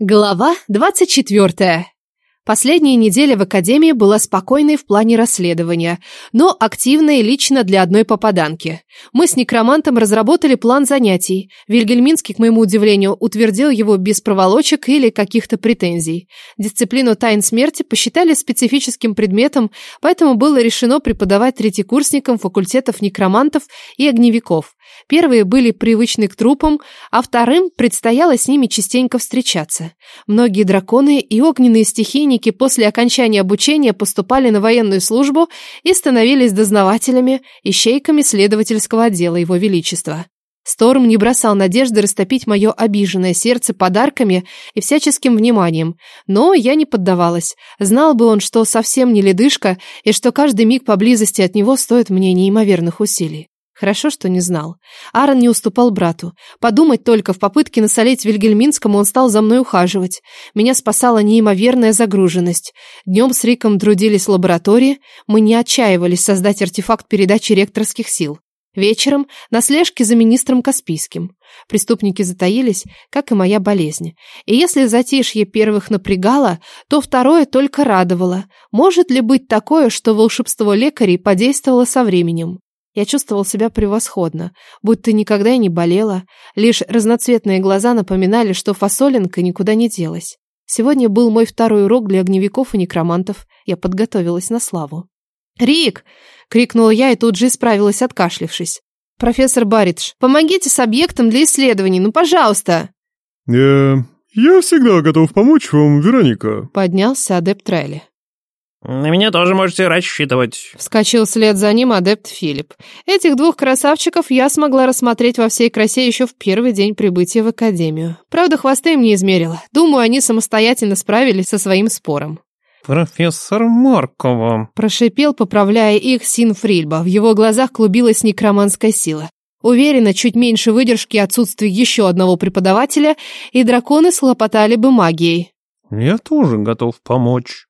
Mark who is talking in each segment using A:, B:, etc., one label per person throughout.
A: Глава 24. Последняя неделя в академии была спокойной в плане расследования, но активной лично для одной попаданки. Мы с некромантом разработали план занятий. Вильгельминский, к моему удивлению, утвердил его без проволочек или каких-то претензий. Дисциплину тайн смерти посчитали специфическим предметом, поэтому было решено преподавать третьекурсникам факультетов некромантов и огневиков. Первые были привычны к трупам, а вторым предстояло с ними частенько встречаться. Многие драконы и огненные стихийники после окончания обучения поступали на военную службу и становились дознавателями, ищейками следовательского отдела Его Величества. Сторм не бросал надежды растопить мое обиженное сердце подарками и всяческим вниманием, но я не поддавалась. Знал бы он, что совсем не ледышка, и что каждый миг поблизости от него стоит мне неимоверных усилий. Хорошо, что не знал. Аарон не уступал брату. Подумать только, в попытке насолить Вильгельминскому он стал за мной ухаживать. Меня спасала неимоверная загруженность. Днем с Риком трудились в лаборатории, мы не отчаивались создать артефакт передачи ректорских сил. Вечером на слежке за министром Каспийским. Преступники затаились, как и моя болезнь. И если затишье первых напрягало, то второе только радовало. Может ли быть такое, что волшебство лекарей подействовало со временем? Я чувствовал себя превосходно, будто никогда и не болела. Лишь разноцветные глаза напоминали, что фасолинка никуда не делась. Сегодня был мой второй урок для огневиков и некромантов. Я подготовилась на славу. «Рик!» — крикнула я и тут же исправилась, откашлившись. «Профессор Баридж, помогите с объектом для исследований, ну, пожалуйста!»
B: «Э, я всегда готов помочь вам, Вероника», —
A: поднялся адепт Райли.
C: «На меня тоже можете рассчитывать», —
A: вскочил вслед за ним адепт Филипп. Этих двух красавчиков я смогла рассмотреть во всей красе еще в первый день прибытия в академию. Правда, хвосты им не измерила. Думаю, они самостоятельно справились со своим спором.
C: «Профессор Маркова», —
A: прошипел, поправляя их Син Фрильба. В его глазах клубилась некроманская сила. Уверена, чуть меньше выдержки отсутствия еще одного преподавателя, и драконы слопотали бы магией.
C: «Я тоже готов помочь».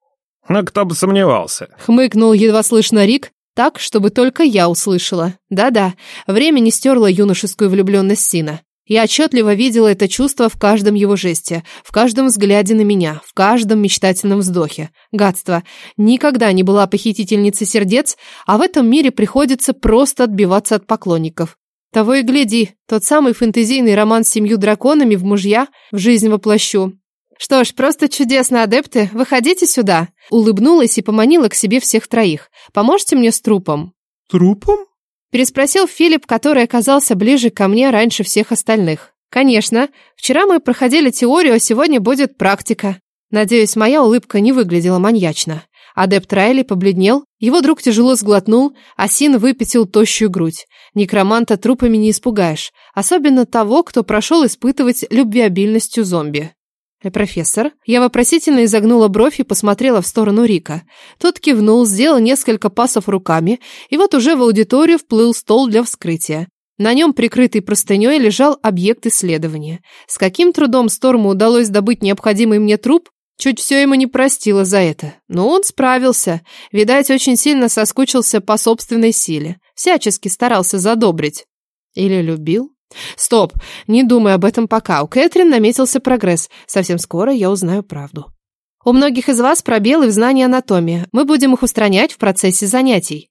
C: «Но кто бы сомневался!»
A: Хмыкнул едва слышно Рик, так, чтобы только я услышала. Да-да, время не стерло юношескую влюбленность Сина. Я отчетливо видела это чувство в каждом его жесте, в каждом взгляде на меня, в каждом мечтательном вздохе. Гадство. Никогда не была похитительницей сердец, а в этом мире приходится просто отбиваться от поклонников. Того и гляди, тот самый фэнтезийный роман с семью драконами в мужья в жизнь воплощу. Что ж, просто чудесно, адепты, выходите сюда. Улыбнулась и поманила к себе всех троих. Поможете мне с трупом?
B: Трупом?
A: Переспросил Филипп, который оказался ближе ко мне раньше всех остальных. Конечно, вчера мы проходили теорию, а сегодня будет практика. Надеюсь, моя улыбка не выглядела маньячно. Адепт Райли побледнел, его друг тяжело сглотнул, а Син выпятил тощую грудь. Некроманта трупами не испугаешь, особенно того, кто прошел испытывать любвеобильностью зомби. «Э, «Профессор?» Я вопросительно изогнула бровь и посмотрела в сторону Рика. Тот кивнул, сделал несколько пасов руками, и вот уже в аудиторию вплыл стол для вскрытия. На нем, прикрытый простыней, лежал объект исследования. С каким трудом Сторму удалось добыть необходимый мне труп, чуть все ему не простило за это. Но он справился. Видать, очень сильно соскучился по собственной силе. Всячески старался задобрить. Или любил? Стоп, не думай об этом пока. У Кэтрин наметился прогресс. Совсем скоро я узнаю правду. У многих из вас пробелы в знании анатомии. Мы будем их устранять в процессе занятий.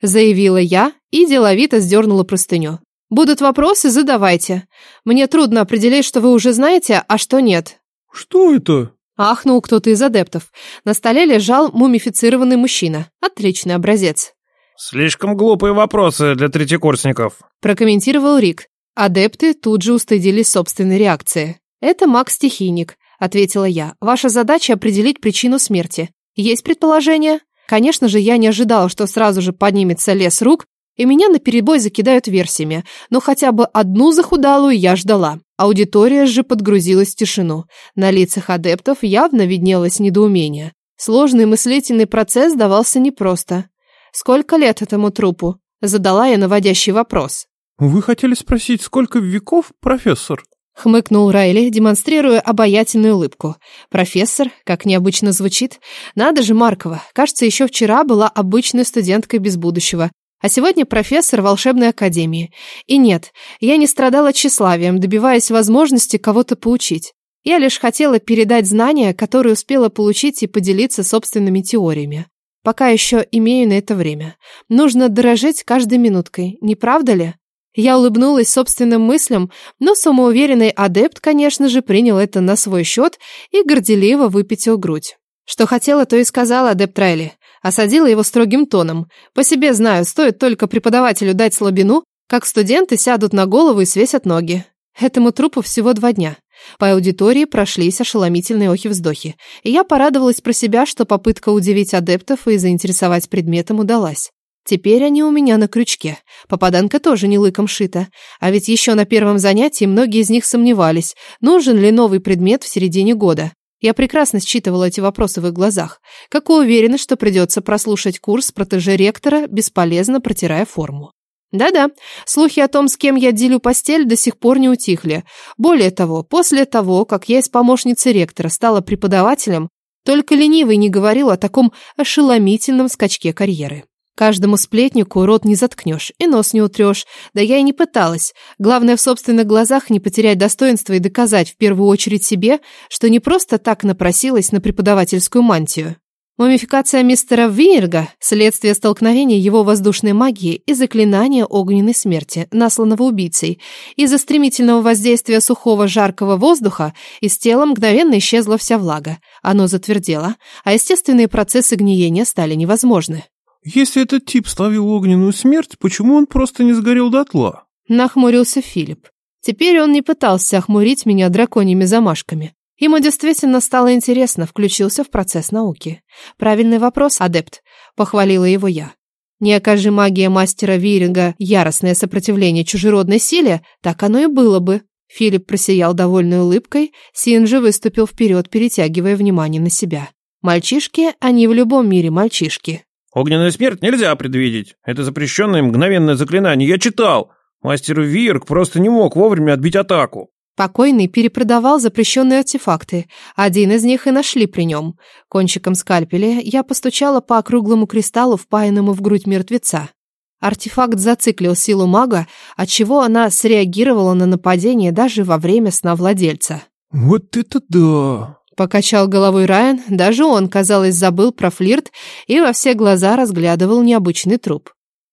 A: Заявила я и деловито сдернула простыню. Будут вопросы, задавайте. Мне трудно определить, что вы уже знаете, а что нет.
B: Что это?
A: Ахнул кто-то из адептов. На столе лежал мумифицированный мужчина. Отличный образец.
C: «Слишком глупые вопросы для третьекурсников»,
A: прокомментировал Рик. Адепты тут же устыдились собственной реакции. «Это маг-стихийник», — ответила я. «Ваша задача — определить причину смерти. Есть предположение?» Конечно же, я не ожидала, что сразу же поднимется лес рук, и меня наперебой закидают версиями, но хотя бы одну захудалую я ждала. Аудитория же подгрузилась в тишину. На лицах адептов явно виднелось недоумение. Сложный мыслительный процесс давался непросто. «Сколько лет этому трупу?» Задала я наводящий вопрос.
B: «Вы хотели спросить, сколько веков, профессор?»
A: Хмыкнул Райли, демонстрируя обаятельную улыбку. «Профессор, как необычно звучит. Надо же, Маркова. Кажется, еще вчера была обычной студенткой без будущего. А сегодня профессор волшебной академии. И нет, я не страдала тщеславием, добиваясь возможности кого-то поучить. Я лишь хотела передать знания, которые успела получить и поделиться собственными теориями. Пока еще имею на это время. Нужно дорожить каждой минуткой, не правда ли? Я улыбнулась собственным мыслям, но самоуверенный адепт, конечно же, принял это на свой счет и горделиво выпятил грудь. Что хотела, то и сказала адепт Райли. Осадила его строгим тоном. По себе знаю, стоит только преподавателю дать слабину, как студенты сядут на голову и свесят ноги. Этому трупу всего два дня. По аудитории прошлись ошеломительные охи-вздохи, и я порадовалась про себя, что попытка удивить адептов и заинтересовать предметом удалась. Теперь они у меня на крючке. Попаданка тоже не лыком шита. А ведь еще на первом занятии многие из них сомневались, нужен ли новый предмет в середине года. Я прекрасно считывала эти вопросы в их глазах. Как и уверена, что придется прослушать курс протеже ректора, бесполезно протирая форму. Да-да, слухи о том, с кем я делю постель, до сих пор не утихли. Более того, после того, как я из помощницы ректора стала преподавателем, только ленивый не говорил о таком ошеломительном скачке карьеры. Каждому сплетнику рот не заткнешь и нос не утрешь. Да я и не пыталась. Главное в собственных глазах не потерять достоинство и доказать в первую очередь себе, что не просто так напросилась на преподавательскую мантию. Мумификация мистера Винерга – следствие столкновения его воздушной магии и заклинания огненной смерти, насланного убийцей. Из-за стремительного воздействия сухого жаркого воздуха из тела мгновенно исчезла вся влага. Оно затвердело, а естественные процессы гниения стали невозможны.
C: Если этот тип словил огненную смерть, почему он просто не сгорел дотла?
A: Нахмурился Филипп. Теперь он не пытался охмурить меня драконьими замашками. Ему действительно стало интересно, включился в процесс науки. Правильный вопрос, адепт, похвалила его я. Не окажи магия мастера Виринга яростное сопротивление чужеродной силе, так оно и было бы. Филипп просиял довольной улыбкой, Син же выступил вперед, перетягивая внимание на себя. Мальчишки, они в любом мире мальчишки.
C: Огненную смерть нельзя предвидеть. Это запрещенное мгновенное заклинание. Я читал. Мастер Вирк просто не мог вовремя отбить атаку.
A: Покойный перепродавал запрещенные артефакты. Один из них и нашли при нем. Кончиком скальпеля я постучала по округлому кристаллу, впаянному в грудь мертвеца. Артефакт зациклил силу мага, отчего она среагировала на нападение даже во время сна владельца.
C: «Вот это да!»
A: Покачал головой Райан, даже он, казалось, забыл про флирт и во все глаза разглядывал необычный труп.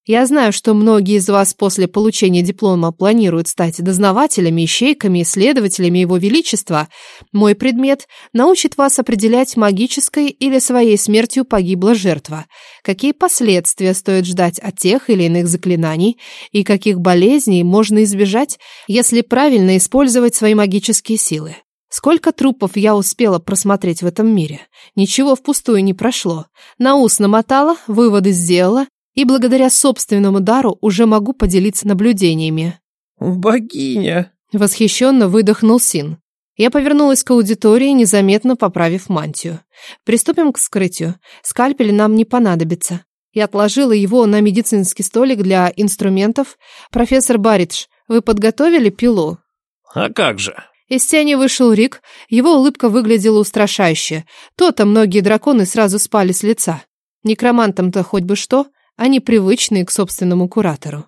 A: Я знаю, что многие из вас после получения диплома планируют стать дознавателями, ищейками, исследователями Его Величества. Мой предмет научит вас определять, магической или своей смертью погибла жертва, какие последствия стоит ждать от тех или иных заклинаний и каких болезней можно избежать, если правильно использовать свои магические силы. Сколько трупов я успела просмотреть в этом мире? Ничего впустую не прошло. На ус намотала, выводы сделала, и благодаря собственному дару уже могу поделиться наблюдениями.
C: «Богиня!»
A: — восхищенно выдохнул Син. Я повернулась к аудитории, незаметно поправив мантию. Приступим к вскрытию. Скальпель нам не понадобится. Я отложила его на медицинский столик для инструментов. Профессор Баридж, вы подготовили пилу?
C: А как же?
A: Из тени вышел Рик, его улыбка выглядела устрашающе. То-то многие драконы сразу спали с лица. Некромантам-то хоть бы что, они привычные к собственному куратору.